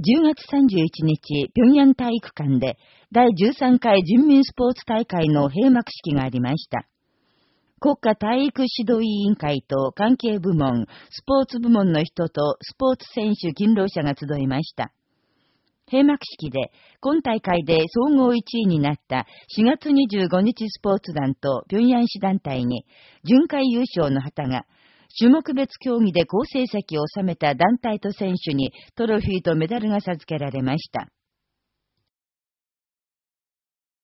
10月31日、平壌体育館で第13回人民スポーツ大会の閉幕式がありました。国家体育指導委員会と関係部門、スポーツ部門の人とスポーツ選手勤労者が集いました。閉幕式で、今大会で総合1位になった4月25日スポーツ団と平壌市団体に、巡回優勝の旗が、種目別競技で好成績を収めた団体と選手にトロフィーとメダルが授けられました。